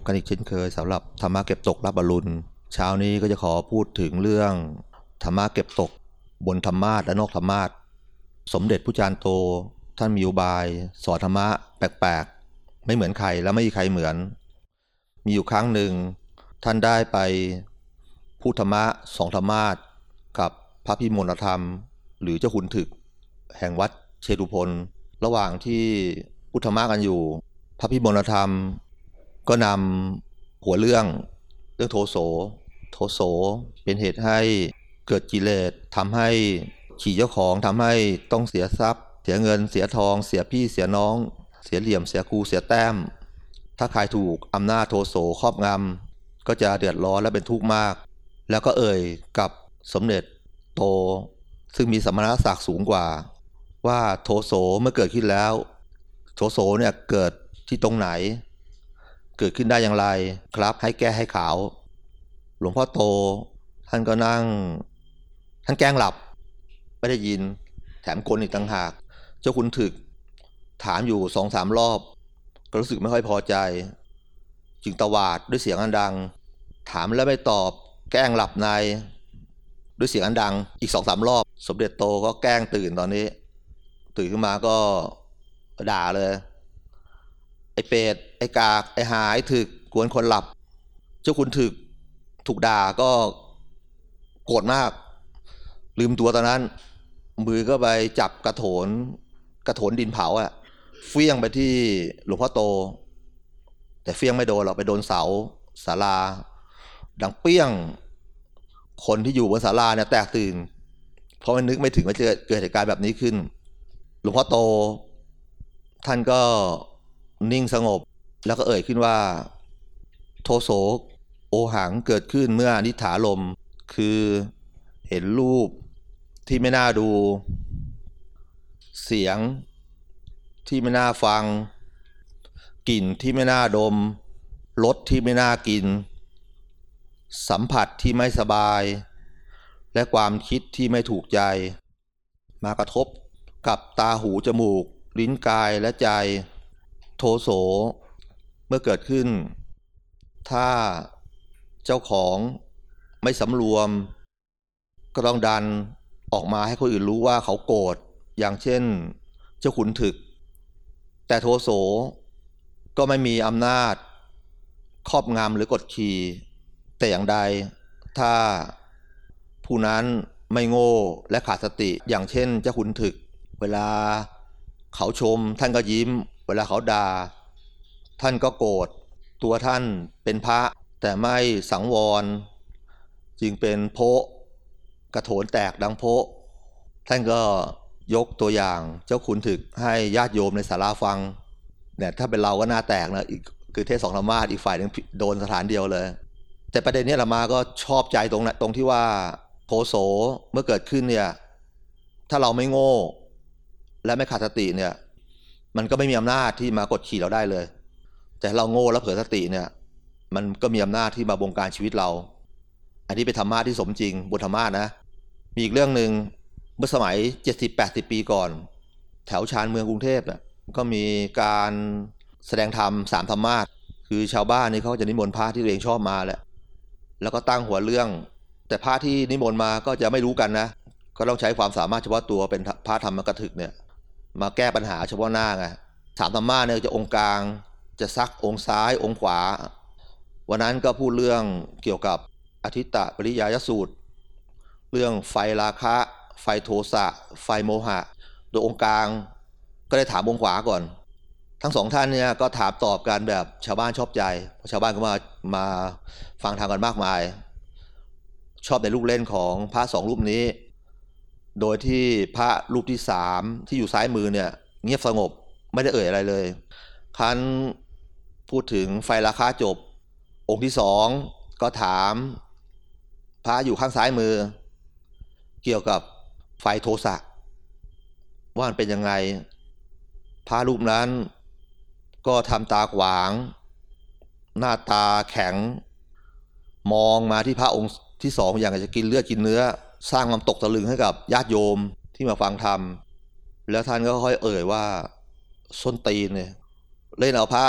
บกันอีกเช่นเคยสำหรับธรรมะเก็บตกรับบอลลุนเช้านี้ก็จะขอพูดถึงเรื่องธรรมะเก็บตก บนธรรมาสและนอกธรรมาสสมเด็จผู้จารย์โต ท่านมีอุบาย สอนธรรมะแปลกๆ ไม่เหมือนใครและไม่มีใครเหมือน มีอยู่ครั้งหนึ่ง ท่านได้ไปพูดธรรมะสองธรรมาสกับพระพิมลธรรม หรือเจ้าขุนถึก แห่งวัดเชตุพลระหว่างที่พุทธรรมะกันอยู่ พระพิมลธรรม ก็นำหัวเรื่องเรื่องโทโส โทโสเป็นเหตุให้เกิดกิเลสทำให้ขี่เจ้าของทำให้ต้องเสียทรัพย์ เสียเงินเสียทอง เสียพี่เสียน้อง เสียเหลี่ยมเสียครูเสียแต้ม ถ้าใครถูกอำนาจโทโสครอบงำก็จะเดือดร้อนและเป็นทุกข์มาก แล้วก็เอ่ยกับสมเด็จโต ซึ่งมีสมณศักดิ์สูงกว่า ว่าโทโสเมื่อเกิดขึ้นแล้ว โทโสเนี่ยเกิดที่ตรงไหน เกิดขึ้นได้อย่างไรครับ ให้แก้ให้ขาว หลวงพ่อโต ท่านก็นั่ง ท่านแกล้งหลับ ไม่ได้ยิน แถมกลอีกต่างหาก เจ้าคุณถึก ถามอยู่สองสามรอบ ก็รู้สึกไม่ค่อยพอใจ จึงตวาดด้วยเสียงอันดัง ถามแล้วไม่ตอบ แกล้งหลับใน ด้วยเสียงอันดัง อีกสองสามรอบ สมเด็จโตก็แกล้งตื่นตอนนี้ ตื่นขึ้นมาก็ด่าเลย ไอ้เป็ดไอ้กาก ไอ้หายถึกกวนคนหลับ เจ้าคุณถึกถูกด่าก็โกรธมาก ลืมตัวตอนนั้น มือก็ไปจับกระโถน กระโถนดินเผาอะเฟี้ยงไปที่หลวงพ่อโต แต่เฟี้ยงไม่โดนหรอกไปโดนเสาศาลา ดังเปี้ยง คนที่อยู่บนศาลาเนี่ยแตกตื่น เพราะมันนึกไม่ถึงว่าจะเกิดเหตุการณ์แบบนี้ขึ้น หลวงพ่อโต ท่านก็ นิ่งสงบ แล้วก็เอ่ยขึ้นว่า โทโสโอหังเกิดขึ้นเมื่ออนิถาลม คือเห็นรูปที่ไม่น่าดู เสียงที่ไม่น่าฟัง กลิ่นที่ไม่น่าดมรสที่ไม่น่ากิน สัมผัสที่ไม่สบาย และความคิดที่ไม่ถูกใจ มากระทบกับตาหูจมูก ลิ้นกายและใจ โทโสเมื่อเกิดขึ้น ถ้าเจ้าของไม่สำรวม ก็ต้องดันออกมาให้คนอื่นรู้ว่าเขาโกรธอย่างเช่น เจ้าขุนถึก แต่โทโสก็ไม่มีอำนาจ ครอบงำหรือกดขี่ แต่อย่างใด ถ้าผู้นั้นไม่โง่และขาดสติอย่างเช่นเจ้าขุนถึก เวลาเขาชมท่านก็ยิ้ม เวลาเขาด่า ท่านก็โกรธตัวท่านเป็นพระแต่ไม่สังวร จึงเป็นโพะกระโถนแตกดังโพะท่านก็ยกตัวอย่างเจ้าขุนถึกให้ญาติโยมในศาลาฟังเนี่ยถ้าเป็นเราก็น่าแตกนะอีกคือเทศสองธรรมาสอีกฝ่ายหนึงโดนสถานเดียวเลย แต่ประเด็นนี้เรามาก็ชอบใจตรงนั้นตรงที่ว่าโทโสเมื่อเกิดขึ้นเนี่ยถ้าเราไม่โง่ และไม่ขาดสติเนี่ย มันก็ไม่มีอำนาจที่มากดขี่เราได้เลย แต่เราโง่แล้วเผลอสติเนี่ย มันก็มีอำนาจที่มาบงการชีวิตเรา อันนี้เป็นธรรมะที่สมจริงบนธรรมะนะ มีอีกเรื่องหนึ่งเมื่อสมัยเจ็ดสิบแปดสิบปีก่อน แถวชานเมืองกรุงเทพเนี่ยก็มีการแสดงธรรมสามธรรมาสคือชาวบ้านนี่เขาจะนิมนต์พระที่ตัวเองชอบมาแหละแล้วก็ตั้งหัวเรื่อง แต่พระที่นิมนต์มาก็จะไม่รู้กันนะ ก็ต้องใช้ความสามารถเฉพาะตัวเป็นพระธรรมกถึกเนี่ย มาแก้ปัญหาเฉพาะหน้าไงสามธรรมาเนี่ยจะองค์กลาง จะซักองค์ซ้ายองค์ขวา วันนั้นก็พูดเรื่องเกี่ยวกับอธิตตปริยายสูตร เรื่องไฟราคะ ไฟโทสะ ไฟโมหะ โดยองค์กลางก็ได้ถามองค์ขวาก่อน ทั้งสองท่านเนี่ยก็ถามตอบกันแบบชาวบ้านชอบใจเพราะชาวบ้านก็มามาฟังทางกันมากมาย ชอบในลูกเล่นของพระสองรูปนี้ โดยที่พระรูปที่สามที่อยู่ซ้ายมือเนี่ย เงียบสงบไม่ได้เอ่ยอะไรเลยคันพูดถึงไฟราคาจบ องค์ที่สองก็ถาม พระอยู่ข้างซ้ายมือ เกี่ยวกับไฟโทสะว่ามันเป็นยังไง พระรูปนั้น ก็ทำตาขวาง หน้าตาแข็ง มองมาที่พระองค์ที่สองอย่างจะกินเลือดกินเนื้อ สร้างความตกตะลึงให้กับญาติโยมที่มาฟังธรรม แล้วท่านก็ค่อยเอ่ยว่าส้นตีนเนี่ยเล่นเอาพระ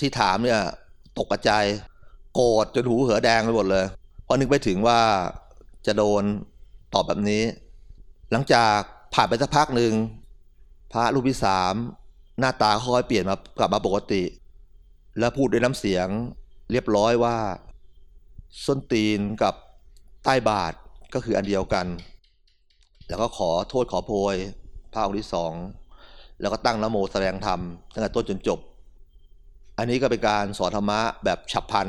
ที่ถามเนี่ยตกใจโกรธจนหูเหือแดงไปหมดเลยเพราะนึกไปถึงว่าจะโดนตอบแบบนี้ หลังจากผ่านไปสักพักหนึ่งพระรูปที่สามหน้าตาค่อยเปลี่ยนมากลับมาปกติ แล้วพูดด้วยน้ำเสียงเรียบร้อยว่า ส้นตีนกับ ใต้บาทก็คืออันเดียวกัน แล้วก็ขอโทษขอโพยพระองค์ที่สองแล้วก็ตั้งนะโมแสดงธรรมตั้งแต่ต้นจนจบ อันนี้ก็เป็นการสอนธรรมะแบบฉับพลัน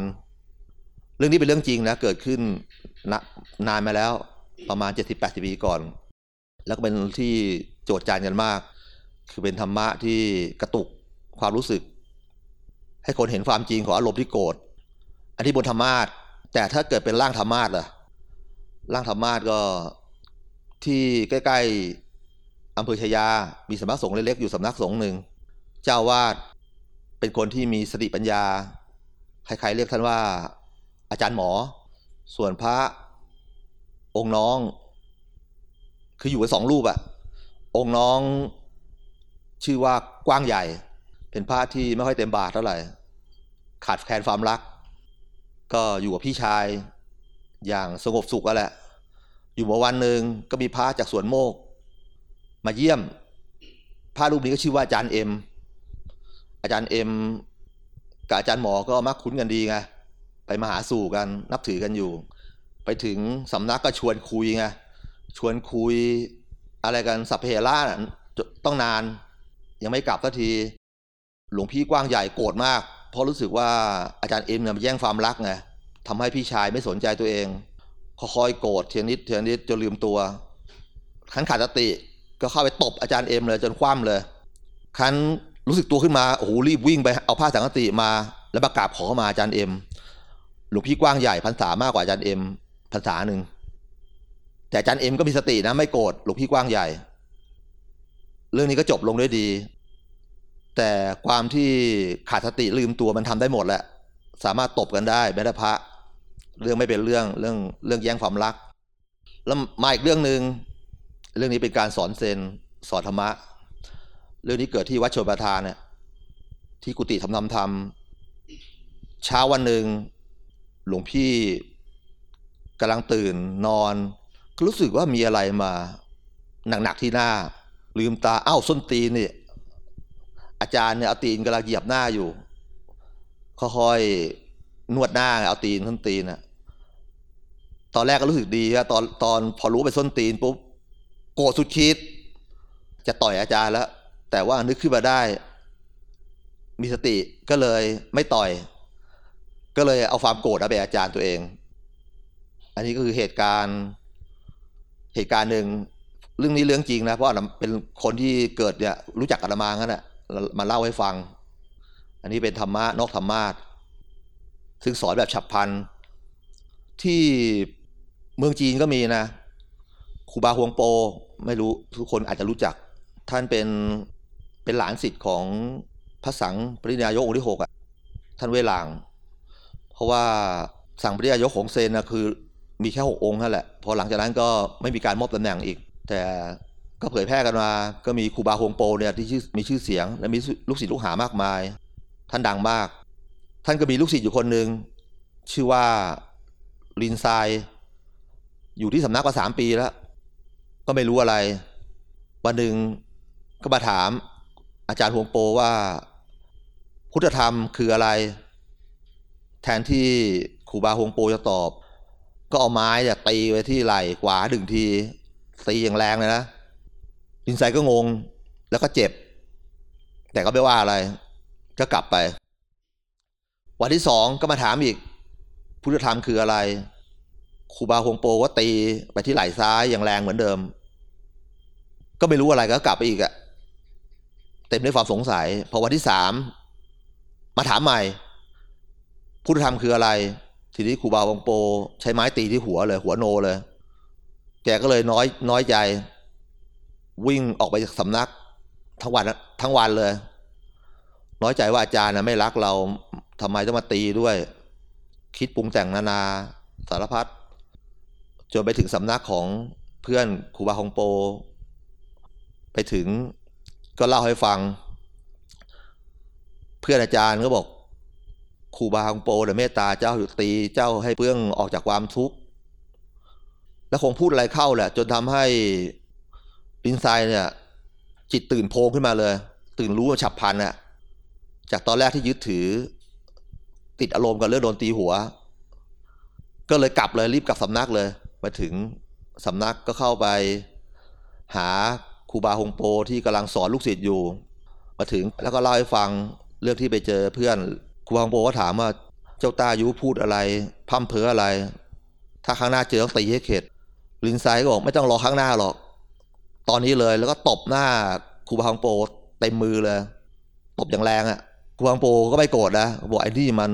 เรื่องนี้เป็นเรื่องจริงนะ เกิดขึ้นนนานมาแล้วประมาณ 70-80 ปีก่อน แล้วก็เป็นที่โจทย์จานกันมาก คือเป็นธรรมะที่กระตุกความรู้สึก ให้คนเห็นความจริงของอารมณ์ที่โกรธอันที่บนธรรมาสแต่ถ้าเกิดเป็นร่างธรรมาสล่ะ ร่างธรรมาสก็ที่ใกล้ๆอำเภอชยา มีสำนักสงฆ์เล็กๆอยู่สำนักสงฆ์หนึ่ง เจ้าวาดเป็นคนที่มีสติปัญญา ใครๆเรียกท่านว่าอาจารย์หมอ ส่วนพระองค์น้อง คืออยู่กันสองรูปอะองค์น้องชื่อว่ากว้างใหญ่ เป็นพระที่ไม่ค่อยเต็มบาทเท่าไหร่ ขาดแคลนความรัก ก็อยู่กับพี่ชาย อย่างสงบสุขก็แหละ อยู่มาวันหนึ่งก็มีพระจากสวนโมก มาเยี่ยม พระรูปนี้ก็ชื่อว่าอาจารย์เอ็ม อาจารย์เอ็มกับอาจารย์หมอก็มักคุ้นกันดีไง ไปมาหาสู่กันนับถือกันอยู่ ไปถึงสำนักก็ชวนคุยไง ชวนคุยอะไรกันสัพเพเหระน่ะต้องนาน ยังไม่กลับสักที หลวงพี่กว้างใหญ่โกรธมาก เพราะรู้สึกว่าอาจารย์เอ็มเนี่ยมาแย่งความรักไง ทำให้พี่ชายไม่สนใจตัวเองค่อยๆโกรธทีละนิดทีละนิดจนลืมตัวขันขาดสติก็เข้าไปตบอาจารย์เอ็มเลยจนคว่ำเลย ครั้นรู้สึกตัวขึ้นมาโอ้โหรีบวิ่งไปเอาผ้าสังฆาฏิมา แล้วประกาบขอเข้ามาอาจารย์เอ็มหลวงพี่กว้างใหญ่พรรษามากกว่าอาจารย์เอ็มพรรษาหนึ่งแต่อาจารย์เอ็มก็มีสตินะไม่โกรธหลวงพี่กว้างใหญ่ เรื่องนี้ก็จบลงด้วยดี แต่ความที่ขาดสติลืมตัวมันทำได้หมดแหละสามารถตบกันได้แม้แต่พระ เรื่องไม่เป็นเรื่องเรื่องเรื่องแย่งความรัก แล้วมาอีกเรื่องหนึ่งเรื่องนี้เป็นการสอนเซนสอนธรรมะ เรื่องนี้เกิดที่วัดชนประทานเนี่ยที่กุฏิทำทำทำเช้าวันหนึ่งหลวงพี่กำลังตื่นนอน ก็รู้สึกว่ามีอะไรมาหนักๆที่หน้า ลืมตาเอ้าส้นตีนนี่อาจารย์เนี่ยเอาตีนกำลังเหยียบหน้าอยู่ค่อยๆนวดหน้าเอาตีนส้นตีนอะ ตอนแรกก็รู้สึกดีอะตอนตอนพอรู้ไปส้นตีนปุ๊บโกรธสุดคิด จะต่อยอาจารย์แล้ว แต่ว่านึกขึ้นมาได้ มีสติก็เลยไม่ต่อย ก็เลยเอาความโกรธเอาไปอาจารย์ตัวเอง อันนี้ก็คือเหตุการณ์เหตุการณ์หนึ่งเรื่องนี้เรื่องจริงนะเพราะเป็นคนที่เกิดเนี่ยรู้จักอาตมางั้นแหละมาเล่าให้ฟัง อันนี้เป็นธรรมะนอกธรรมาสซึ่งสอนแบบฉับพลันที่ เมืองจีนก็มีนะครูบาฮวงโป ไม่รู้ทุกคนอาจจะรู้จัก ท่านเป็นเป็นหลานศิษย์ของพระสังปรินายกองค์ที่หกอะท่านเวลาง เพราะว่าสังปรินายกของเซนนะคือมีแค่หกองค์นั่นแหละ พอหลังจากนั้นก็ไม่มีการมอบตำแหน่งอีก แต่ก็เผยแพร่กันมา ก็มีครูบาฮวงโปเนี่ยที่ชื่อมีชื่อเสียง และมีลูกศิษย์ลูกหามากมาย ท่านดังมาก ท่านก็มีลูกศิษย์อยู่คนหนึ่งชื่อว่าลินไซ อยู่ที่สำนักมาสามปีแล้ว ก็ไม่รู้อะไร วันหนึ่งก็มาถาม อาจารย์ฮวงโปว่า พุทธธรรมคืออะไร แทนที่ครูบาฮวงโปจะตอบ ก็เอาไม้เนี่ยตีไปที่ไหล่ขวาดึงทีตีอย่างแรงเลยนะลินไซก็งงแล้วก็เจ็บ แต่ก็ไม่ว่าอะไร ก็กลับไป วันที่สองก็มาถามอีกพุทธธรรมคืออะไร ครูบาฮวงโปก็ตีไปที่ไหล่ซ้ายอย่างแรงเหมือนเดิม ก็ไม่รู้อะไรก็กลับไปอีกอะเต็มด้วยความสงสัย พอวันที่สามมาถามใหม่พุทธธรรมคืออะไร ทีนี้ครูบาฮวงโป ใช้ไม้ตีที่หัวเลย หัวโนเลย แกก็เลยน้อยน้อยใจ วิ่งออกไปจากสำนักทั้งวันทั้งวันเลย น้อยใจว่าอาจารย์นะไม่รักเราทำไมต้องมาตีด้วย คิดปรุงแต่งนานาสารพัด จนไปถึงสำนักของเพื่อนครูบาฮองโป ไปถึงก็เล่าให้ฟัง เพื่อนอาจารย์ก็บอกครูบาฮงโปเนี่ยเมตตาเจ้าอยู่ตีเจ้าให้เพื่องออกจากความทุกข์แล้วคงพูดอะไรเข้าแหละ จนทำให้ลินไซเนี่ย จิตตื่นโพงขึ้นมาเลย ตื่นรู้ว่าฉับพลันอะจากตอนแรกที่ยึดถือ ติดอารมณ์กับเรื่องโดนตีหัว ก็เลยกลับเลยรีบกลับสำนักเลย มาถึงสำนักก็เข้าไป หาครูบาฮงโปที่กำลังสอนลูกศิษย์อยู่ มาถึงแล้วก็เล่าให้ฟังเรื่องที่ไปเจอเพื่อนครูบาฮงโปก็ถามว่าเจ้าตายุพูดอะไรพั่มเพออะไร ถ้าครั้งหน้าเจอต้องตีให้เข็ดลินไซก็บอกไม่ต้องรอครั้งหน้าหรอก ตอนนี้เลยแล้วก็ตบหน้าครูบาฮงโปเต็มมือเลย ตบอย่างแรงอะ่ะครูบาฮงโปก็ไม่โกรธนะบอกไอ้นี่มัน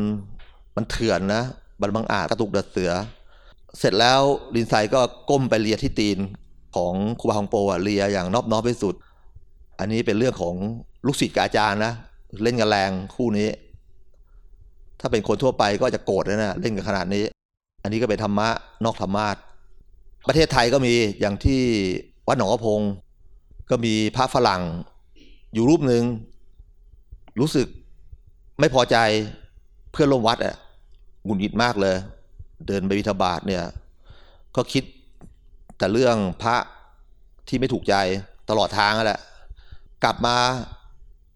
มันเถื่อนนะมันบังอาจกระตุกเดือดเสือ เสร็จแล้วลินไซก็ก้มไปเลียที่ตีนของครูบาฮองโปอะเลียอย่างนอบน้อมที่สุด อันนี้เป็นเรื่องของลูกศิษย์กับอาจารย์นะ เล่นกันแรงคู่นี้ ถ้าเป็นคนทั่วไปก็จะโกรธนะนะเล่นกันขนาดนี้ อันนี้ก็เป็นธรรมะนอกธรรมาทประเทศไทยก็มีอย่างที่วัดหนองกระพง ก็มีพระฝรั่ง อยู่รูปหนึ่งรู้สึกไม่พอใจเพื่อนร่วมวัดอะหงุดหงิดมากเลย เดินไปบิณฑบาตเนี่ย ก็คิดแต่เรื่องพระที่ไม่ถูกใจตลอดทางนั่นแหละ กลับมา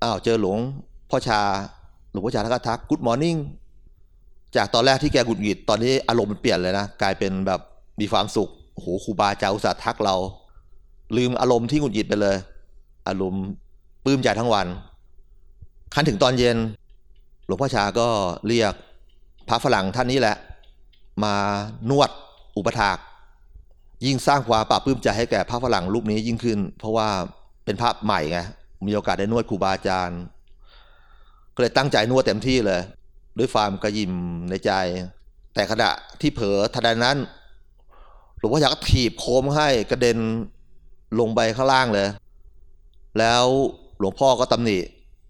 อ้าวเจอหลวงพ่อชา หลวงพ่อชาทักทักกูดมอร์นิ่งจากตอนแรกที่แกหงุดหงิดตอนนี้อารมณ์มันเปลี่ยนเลยนะ กลายเป็นแบบมีความสุขโอ้โหครูบาอาจารย์อุตส่าห์ทักเรา ลืมอารมณ์ที่หงุดหงิดไปเลย อารมณ์ปลื้มใจทั้งวัน คันถึงตอนเย็น หลวงพ่อชาก็เรียกพระฝรั่งท่านนี้แหละ มานวดอุปถาก ยิ่งสร้างความปราบปลื้มใจให้แก่พระฝรั่งรูปนี้ยิ่งขึ้น เพราะว่าเป็นพระใหม่ไงมีโอกาสได้นวดครูบาอาจารย์ก็เลยตั้งใจนวดเต็มที่เลย ด้วยความกระยิมในใจ แต่ขณะที่เผลอทันใดนั้นหลวงพ่อชากถีบโคมให้กระเด็นลงไปข้างล่างเลย แล้วหลวงพ่อก็ตำหนิ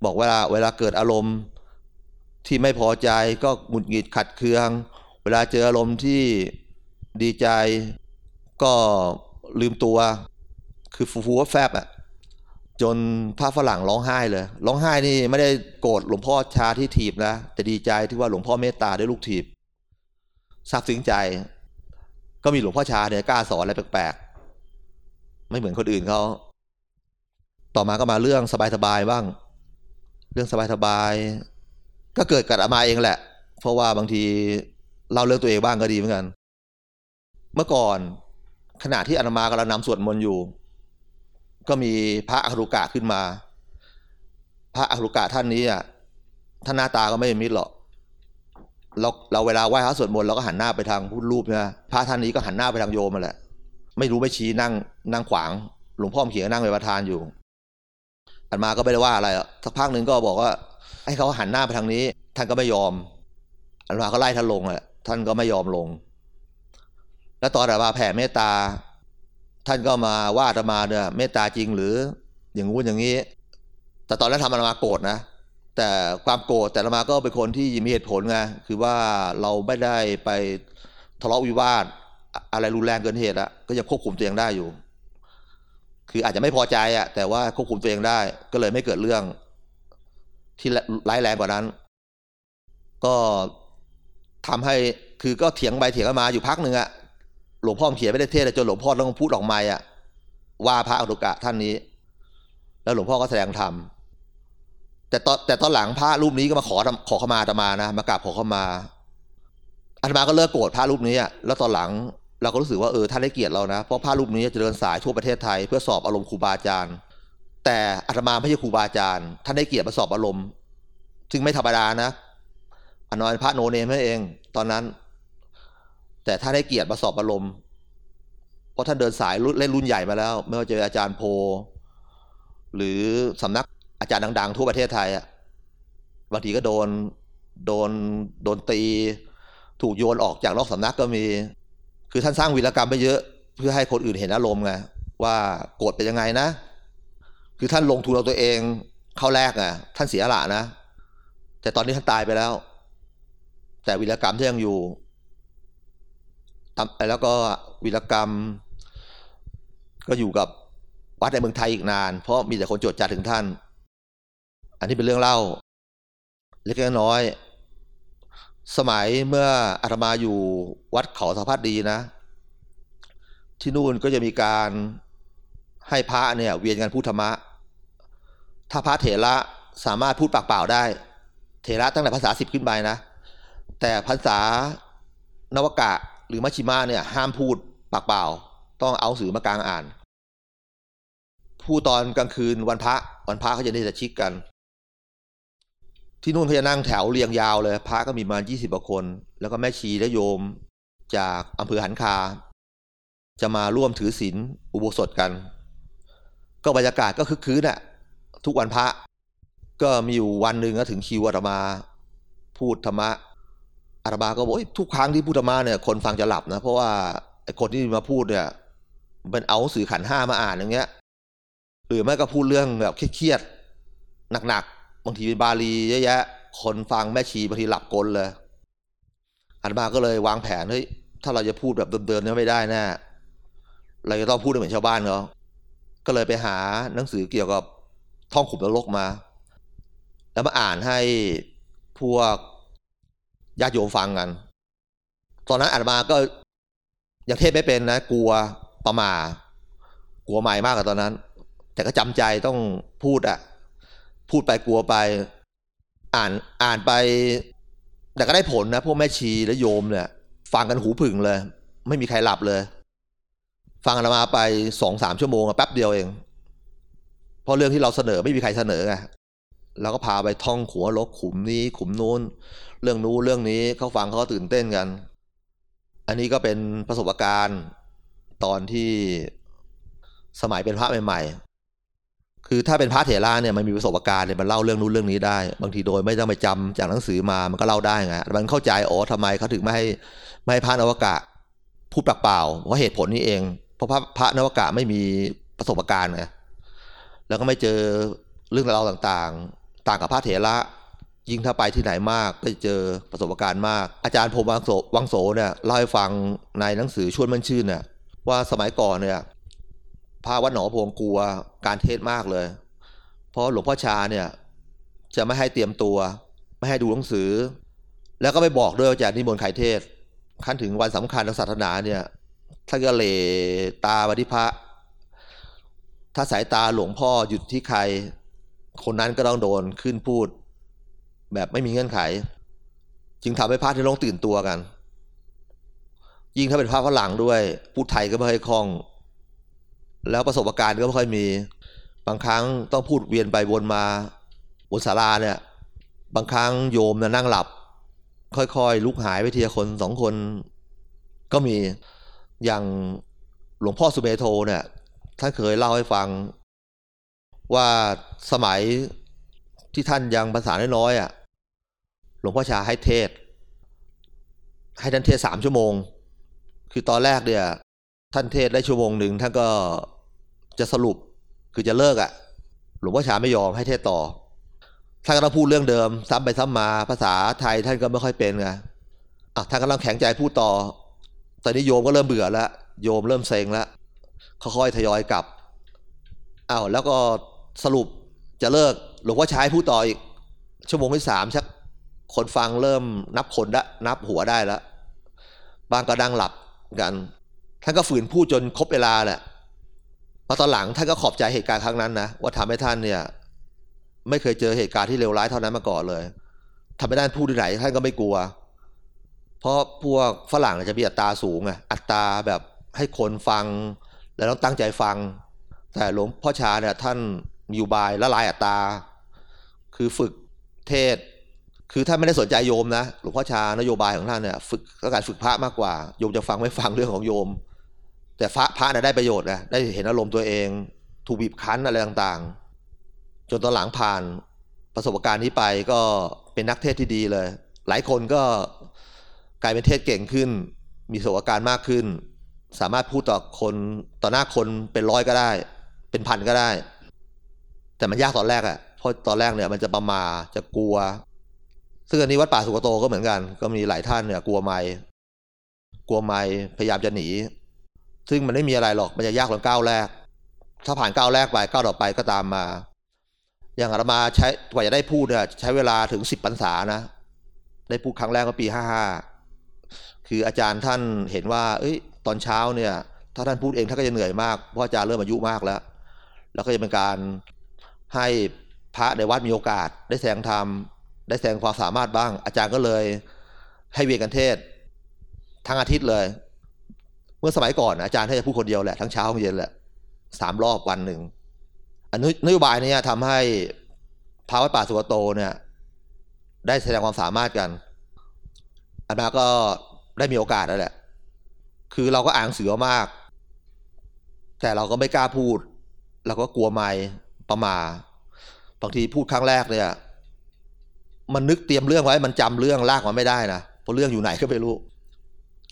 บอกเวลาเวลาเกิดอารมณ์ที่ไม่พอใจก็หงุดหงิดขัดเคือง วลาเจออารมณ์ที่ดีใจก็ลืมตัว คือฟูฟูว่าแฟบอะจนพระฝรั่งร้องไห้เลย ร้องไห้นี่ไม่ได้โกรธหลวงพ่อชาที่ถีบนะแต่ดีใจที่ว่าหลวงพ่อเมตตาได้ลูกถีบซาบซึ้งใจ ก็มีหลวงพ่อชาเนี่ยกล้าสอนอะไรแปลกๆ ไม่เหมือนคนอื่นเขาต่อมาก็มาเรื่องสบายๆบ้าง เรื่องสบายๆก็เกิดกับอามาเองแหละ เพราะว่าบางที เล่าเรื่องตัวเองบ้างก็ดีเหมือนกัน เมื่อก่อนขณะที่อามากำลังนำสวดมนต์อยู่ ก็มีพระอรุกะขึ้นมา พระอรุกะท่านนี้อะท่านหน้าตาก็ไม่มิตรหรอกเราเราเวลาไหว้พระสวดมนต์เราก็หันหน้าไปทางพุทธรูปนะพระท่านนี้ก็หันหน้าไปทางโยมมาแหละ ไม่รู้ไม่ชี้นั่งนั่งขวาง หลวงพ่อเขียนนั่งเป็นประธานอยู่อาตมาก็ไม่ได้ว่าอะไรสักพักหนึ่งก็บอกว่า ให้เขาหันหน้าไปทางนี้ ท่านก็ไม่ยอมอาตมาก็ไล่ท่านลงแหละ ท่านก็ไม่ยอมลง แล้วตอนอาตมาแผ่เมตตา ท่านก็มาว่าอาตมาเนี่ยเมตตาจริงหรืออย่างงู้นอย่างนี้ แต่ตอนนั้นทำอาตมาโกรธนะ แต่ความโกรธแต่อาตมาก็เป็นคนที่มีเหตุผลไงคือว่าเราไม่ได้ไปทะเลาะวิวาทอะไรรุนแรงเกินเหตุอะก็ยังควบคุมตัวเองได้อยู่ คืออาจจะไม่พอใจอะแต่ว่าควบคุมตัวเองได้ ก็เลยไม่เกิดเรื่องที่ร้ายแรงกว่านั้น ก็ ทำให้คือก็เถียงไปเถียงมาอยู่พักหนึ่งอะหลวงพ่อเขียนไม่ได้เทศจนหลวงพ่อต้องพูดออกมาอะว่าพระอรุกะท่านนี้ แล้วหลวงพ่อก็แสดงธรรมแต่ตอนแต่ตอนหลังพระรูปนี้ก็มาขอขอขามาอาตมานะมากราบขอขามาอาตมาก็เลิกโกรธพระรูปนี้อะแล้วตอนหลังเราก็รู้สึกว่าเออท่านได้เกียรติเรานะเพราะพระรูปนี้จะเดินสายทั่วประเทศไทยเพื่อสอบอารมณ์ครูบาอาจารย์ แต่อาตมาไม่ใช่ครูบาอาจารย์ ท่านได้เกียรติมาสอบอารมณ์ซึ่งไม่ธรรมดานะ อนนอยพระโนเนมนั่นเอง ตอนนั้น แต่ท่านให้เกียรติมาสอบอารมณ์เพราะท่านเดินสายเล่นรุ่นใหญ่มาแล้ว ไม่ว่าจะอาจารย์โพ หรือสำนักอาจารย์ดัง ๆ ทั่วประเทศไทยอะบางทีก็โดนโดนโดนตี ถูกโยนออกจากนอกสำนักก็มี คือท่านสร้างวีรกรรมไปเยอะ เพื่อให้คนอื่นเห็นอารมณ์ไงว่าโกรธเป็นยังไงนะ คือท่านลงทุนเอาตัวเองเข้าแรกอะท่านเสียหละนะ แต่ตอนนี้ท่านตายไปแล้ว แต่วีรกรรมที่ยังอยู่แล้วก็วีรกรรม ก็อยู่กับวัดในเมืองไทยอีกนาน เพราะมีแต่คนจทย์จัดถึงท่าน อันนี้เป็นเรื่องเล่า เล็กน้อย สมัยเมื่ออาตมาอยู่วัดเขาสะพัดดีนะ ที่นู่นก็จะมีการให้พระเนี่ย เวียนกันพูดธรรมะ ถ้าพระเถระสามารถพูดปากเปล่าได้ เถระตั้งแต่ภาษาสิบขึ้นไปนะ แต่ภาษานวกะหรือมัชชิมาเนี่ยห้ามพูดปากเปล่า ต้องเอาสื่อมากลางอ่าน พูดตอนกลางคืนวันพระวันพระเขาจะได้จะชิกกัน ที่นู่นเขาจะนั่งแถวเรียงยาวเลย พระก็มีมายี่สิบกว่าคน แล้วก็แม่ชีและโยมจากอำเภอหันคา จะมาร่วมถือศีลอุโบสถกัน ก็บรรยากาศก็คึกคืนอะทุกวันพระ ก็มีอยู่วันหนึ่งก็ถึงคิวอาตมา พูดธรรมะ อาตมาก็บอกทุกครั้งที่พูดธรรมะเนี่ยคนฟังจะหลับนะ เพราะว่าไอ้คนที่มาพูดเนี่ยเป็นเอาสื่อขันห้ามาอ่านอย่างเงี้ย หรือไม่ก็พูดเรื่องแบบเครียดๆหนักๆบางทีเป็นบาลีเยอะแยะ คนฟังแม่ชีบางทีหลับกลนเลยอาตมาก็เลยวางแผนเฮ้ยถ้าเราจะพูดแบบเดิมๆเนี่ยไม่ได้แน่เราจะต้องพูดเหมือนชาวบ้านเขาก็เลยไปหาหนังสือเกี่ยวกับท่องขุมนรกมา แล้วมาอ่านให้พวก ญาติโยมฟังกัน ตอนนั้นอาตมาก็ยังเทศไม่เป็นนะ กลัวประมากลัวใหม่มากกว่าตอนนั้น แต่ก็จำใจต้องพูดอะพูดไปกลัวไป อ่านอ่านไป แต่ก็ได้ผลนะ พวกแม่ชีและโยมเนี่ย ฟังกันหูผึ่งเลย ไม่มีใครหลับเลย ฟังอาตมาไปสองสามชั่วโมงแป๊บเดียวเองเพราะเรื่องที่เราเสนอไม่มีใครเสนอไงเราก็พาไปท่องขัวลกขุมนี้ ขุมนู้น เรื่องนู้นเรื่องนี้เขาฟังเขาก็ตื่นเต้นกัน อันนี้ก็เป็นประสบการณ์ตอนที่สมัยเป็นพระใหม่ ๆ คือถ้าเป็นพระเถระเนี่ยมันมีประสบการณ์เนี่ยมันเล่าเรื่องนู้นเรื่องนี้ได้ บางทีโดยไม่ต้องไปจำจากหนังสือมามันก็เล่าได้ไงมันเข้าใจอ๋อทำไมเขาถึงไม่ให้ไม่ให้พระนวกะพูดปากเปล่าเพราะเหตุผลนี้เอง เพราะพระพระนวกะไม่มีประสบการณ์ไงแล้วก็ไม่เจอเรื่องราวต่างๆ ต่างกับพระเถระ ยิ่งถ้าไปที่ไหนมากก็จะเจอประสบการณ์มาก อาจารย์พรมวังโสวังโสเนี่ยเล่าให้ฟังในหนังสือชวนมันชื่นเนี่ยว่าสมัยก่อนเนี่ยพระวัดหนองพงกลัวการเทศมากเลย เพราะหลวงพ่อชาเนี่ยจะไม่ให้เตรียมตัว ไม่ให้ดูหนังสือ แล้วก็ไม่บอกด้วยว่าจะนิมนต์ใครเทศขั้นถึงวันสำคัญทางศาสนาเนี่ยท่านก็เลตามาที่พระ ถ้าสายตาหลวงพ่อหยุดที่ใคร คนนั้นก็ต้องโดนขึ้นพูด แบบไม่มีเงื่อนไข จึงทำให้พระที่ลงตื่นตัวกัน ยิ่งถ้าเป็นพระฝรั่งด้วย พูดไทยก็ไม่ค่อยคล่อง แล้วประสบการณ์ก็ไม่ค่อยมี บางครั้งต้องพูดเวียนไปวนมาบนศาลาเนี่ย บางครั้งโยมเนี่ยนั่งหลับ ค่อยๆลุกหายไปทีละคนสองคน ก็มีอย่างหลวงพ่อสุเมโทเนี่ยท่านเคยเล่าให้ฟังว่าสมัยที่ท่านยังภาษาน้อยๆอะ หลวงพ่อชาให้เทศ ให้ท่านเทศสามชั่วโมง คือตอนแรกเนี่ย ท่านเทศได้ชั่วโมงหนึ่งท่านก็จะสรุปคือจะเลิกอะ หลวงพ่อชาไม่ยอมให้เทศต่อท่านก็ต้องพูดเรื่องเดิม ซ้ำไปซ้ำมาภาษาไทยท่านก็ไม่ค่อยเป็นไงอะท่านก็ต้องแข็งใจพูดต่อ ตอนนี้โยมก็เริ่มเบื่อแล้วโยมเริ่มเซ็งแล้วค่อยๆทยอยกลับอ้าวแล้วก็สรุปจะเลิกหลวงพ่อชายพูดต่ออีก ชั่วโมงที่สามชัก คนฟังเริ่มนับคนละนับหัวได้แล้วบางก็ดังหลับกัน ท่านก็ฝืนพูดจนครบเวลาแหละพอตอนหลังท่านก็ขอบใจเหตุการณ์ครั้งนั้นนะว่าทำให้ท่านเนี่ยไม่เคยเจอเหตุการณ์ที่เลวร้ายเท่านั้นมาก่อนเลยทำให้ท่านพูดที่ไหนท่านก็ไม่กลัว เพราะพวกฝรั่งจะมีอัตราสูงอัตราแบบให้คนฟัง แล้วต้องตั้งใจฟัง แต่หลวงพ่อชาเนี่ยท่านมีอยู่บายละลายอัตรา คือฝึกเทศ คือท่านไม่ได้สนใจโยมนะหลวงพ่อชานโยบายของท่านเนี่ยฝึกก็การฝึกพระมากกว่าโยมจะฟังไม่ฟังเรื่องของโยม แต่พระพระเนี่ยได้ประโยชน์นะได้เห็นอารมณ์ตัวเอง ถูกบีบคั้นอะไรต่างๆ จนตอนหลังผ่านประสบการณ์นี้ไปก็เป็นนักเทศที่ดีเลย หลายคนก็กลายเป็นเทศเก่งขึ้น มีประสบการณ์มากขึ้น สามารถพูดต่อคนต่อหน้าคนเป็นร้อยก็ได้ เป็นพันก็ได้ แต่มันยากตอนแรกอะ่ะเพราะตอนแรกเนี่ยมันจะประมาจะกลัว ซึ่งอันนี้วัดป่าสุกโตก็เหมือนกัน ก็มีหลายท่านเนี่ยกลัวไม่กลัวไม่พยายามจะหนี ซึ่งมันไม่มีอะไรหรอกมันจะยากตอนก้าวแรก ถ้าผ่านก้าวแรกไปก้าวต่อไปก็ตามมา อย่างอาตมาใช้กว่าจะได้พูดเนี่ยใช้เวลาถึงสิบพรรษานะ ได้พูดครั้งแรกก็ปีห้าห้าคืออาจารย์ท่านเห็นว่า เอ้ย ตอนเช้าเนี่ย ถ้าท่านพูดเองท่านก็จะเหนื่อยมากเพราะอาจารย์เริ่มอายุมากแล้ว แล้วก็จะเป็นการให้พระในวัดมีโอกาสได้แสดงธรรม ได้แสดงความสามารถบ้าง อาจารย์ก็เลยให้เวียนกันเทศ ทั้งอาทิตย์เลย เมื่อสมัยก่อนอาจารย์ท่านจะพูดคนเดียวแหละทั้งเช้าทั้งเย็นแหละสามรอบวันหนึ่งอันนโยบายนี้ทำให้พระวัดป่าสุกโตเนี่ย ได้แสดงความสามารถกันอามาก็ได้มีโอกาสแล้วแหละ คือเราก็อ่านเสือมาก แต่เราก็ไม่กล้าพูด เราก็กลัวไม่ประมาบางทีพูดครั้งแรกเนี่ย มันนึกเตรียมเรื่องไว้ มันจำเรื่องลากมาไม่ได้นะเพราะเรื่องอยู่ไหนก็ไม่รู้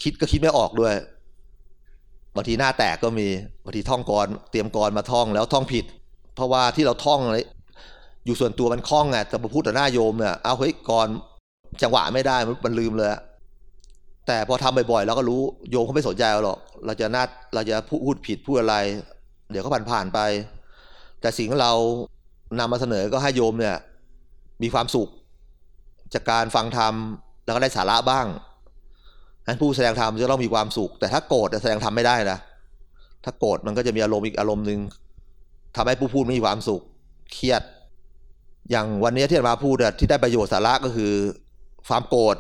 คิดก็คิดไม่ออกด้วยบางทีหน้าแตกก็มีบางทีท่องกรเตรียมกรมาท่องแล้วท่องผิด เพราะว่าที่เราท่องอยู่ส่วนตัวมันคล่องไงแต่พอพูดต่อหน้าโยมเนี่ยเอาเฮ้ยกรจังหวะไม่ได้มันลืมเลยแต่พอทำบ่อยๆเราก็รู้โยมเขาไม่สนใจเราหรอก เราจะนัดเราจะพูดผิดพูดอะไร เดี๋ยวก็ผ่านผ่านไป แต่สิ่งที่เรานำมาเสนอก็ให้โยมเนี่ย มีความสุข จากการฟังธรรมแล้วก็ได้สาระบ้างนั้นผู้แสดงธรรมจะต้องมีความสุข แต่ถ้าโกรธแสดงธรรมไม่ได้นะถ้าโกรธมันก็จะมีอารมณ์อีกอารมณ์หนึ่งทำให้ผู้พูดไม่มีความสุขเครียด อย่างวันนี้ที่มาพูดที่ได้ประโยชน์สาระก็คือ ความโกรธ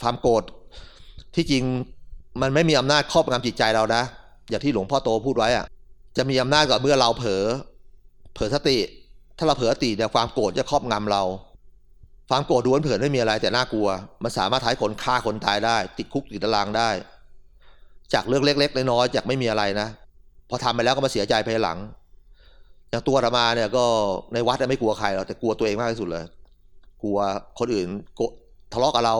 ความโกรธที่จริงมันไม่มีอำนาจครอบงำจิตใจเรานะ อย่างที่หลวงพ่อโตพูดไว้อะจะมีอำนาจก่อนเมื่อเราเผลอเผลอสติ ถ้าเราเผลอสติเนี่ยความโกรธจะครอบงำเรา ความโกรธดูเผินไม่มีอะไรแต่น่ากลัว มันสามารถท้ายคนฆ่าคนตายได้ ติดคุกติดตารางได้ จากเรื่องเล็ก ๆ น้อยๆจากไม่มีอะไรนะ พอทำไปแล้วก็มาเสียใจภายหลัง อย่างตัวธรรมาเนี่ยก็ในวัดไม่กลัวใครหรอกแต่กลัวตัวเองมากที่สุดเลย กลัวคนอื่นทะเลาะกับเรา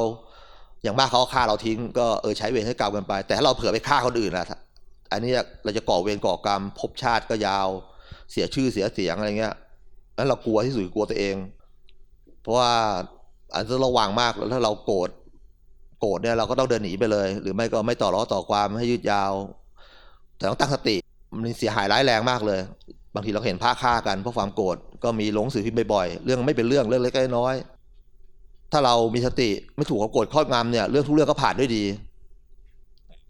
อย่างมากเขาฆ่าเราทิ้งก็เออใช้เวรให้กรรมกันไป แต่ถ้าเราเผื่อไปฆ่าคนอื่นล่ะอันนี้เราจะก่อเวรก่อกรรมภพชาติก็ยาว เสียชื่อเสียเสียงอะไรเงี้ยนั้นเรากลัวที่สุดกลัวตัวเอง เพราะว่าอันจะระวังมากแล้วถ้าเราโกรธโกรธเนี่ยเราก็ต้องเดินหนีไปเลย หรือไม่ก็ไม่ต่อร้อต่อความให้ยืดยาว แต่ต้องตั้งสติมันเสียหายร้ายแรงมากเลย บางทีเราเห็นผ้าฆ่ากันเพราะความโกรธก็มีหลงสื่อพิมพ์บ่อยๆเรื่องไม่เป็นเรื่องเรื่องเล็กน้อย ถ้าเรามีสติไม่ถูกเขาโกรธครอบงำเนี่ยเรื่องทุกเรื่องก็ผ่านด้วยดี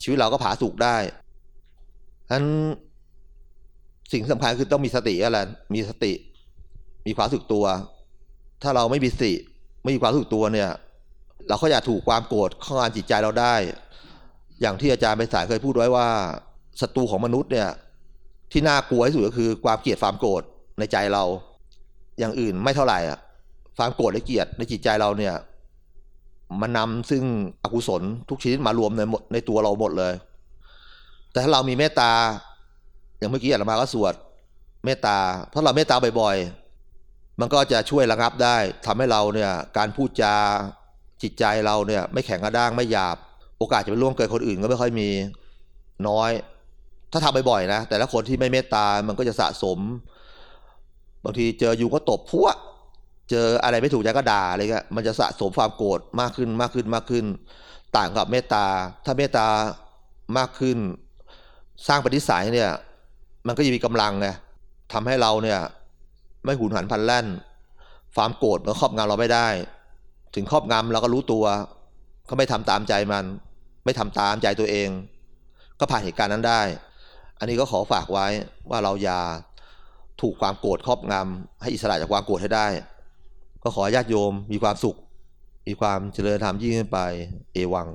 ชีวิตเราก็ผาสุกได้ฉะนั้นสิ่งสำคัญคือต้องมีสติอะไรมีสติ มีความสึกตัว ถ้าเราไม่มีสติไม่มีความสึกตัวเนี่ย เราก็จะถูกความโกรธข้องานจิตใจเราได้ อย่างที่อาจารย์ไปสายเคยพูดไว้ว่าศัตรูของมนุษย์เนี่ย ที่น่ากลัวที่สุดก็คือความเกลียดความโกรธในใจเรา อย่างอื่นไม่เท่าไหร่อะความโกรธและเกลียดในจิตใจเราเนี่ย มันนำซึ่งอกุศลทุกชนิดมารวมในในตัวเราหมดเลย แต่ถ้าเรามีเมตตาอย่างเมื่อกี้อาตมาก็สวดเมตตาเพราะเราเมตตาบ่อยๆ มันก็จะช่วยระงับได้ทำให้เราเนี่ยการพูดจาจิตใจเราเนี่ยไม่แข็งกระด้างไม่หยาบ โอกาสจะไปล่วงเกินคนอื่นก็ไม่ค่อยมีน้อย ถ้าทำบ่อยๆนะ แต่ละคนที่ไม่เมตตามันก็จะสะสม บางทีเจอยุงก็ตบพวกเจออะไรไม่ถูกใจก็ด่าอะไรเงี้ยมันจะสะสมความโกรธมากขึ้นมากขึ้นมากขึ้น ต่างกับเมตตา ถ้าเมตตามากขึ้น สร้างปฏิสัยเนี่ย มันก็จะมีกำลังไงทำให้เราเนี่ย ไม่หุนหันพันแล่นความโกรธมันครอบงำเราไม่ได้ ถึงครอบงำเราก็รู้ตัว ก็ไม่ทำตามใจมัน ไม่ทำตามใจตัวเอง ก็ผ่านเหตุการณ์นั้นได้ อันนี้ก็ขอฝากไว้ว่าเราอย่าถูกความโกรธครอบงำให้อิสระจากความโกรธให้ได้ ก็ขอญาติโยมมีความสุข มีความเจริญธรรมยิ่งขึ้นไป เอวัง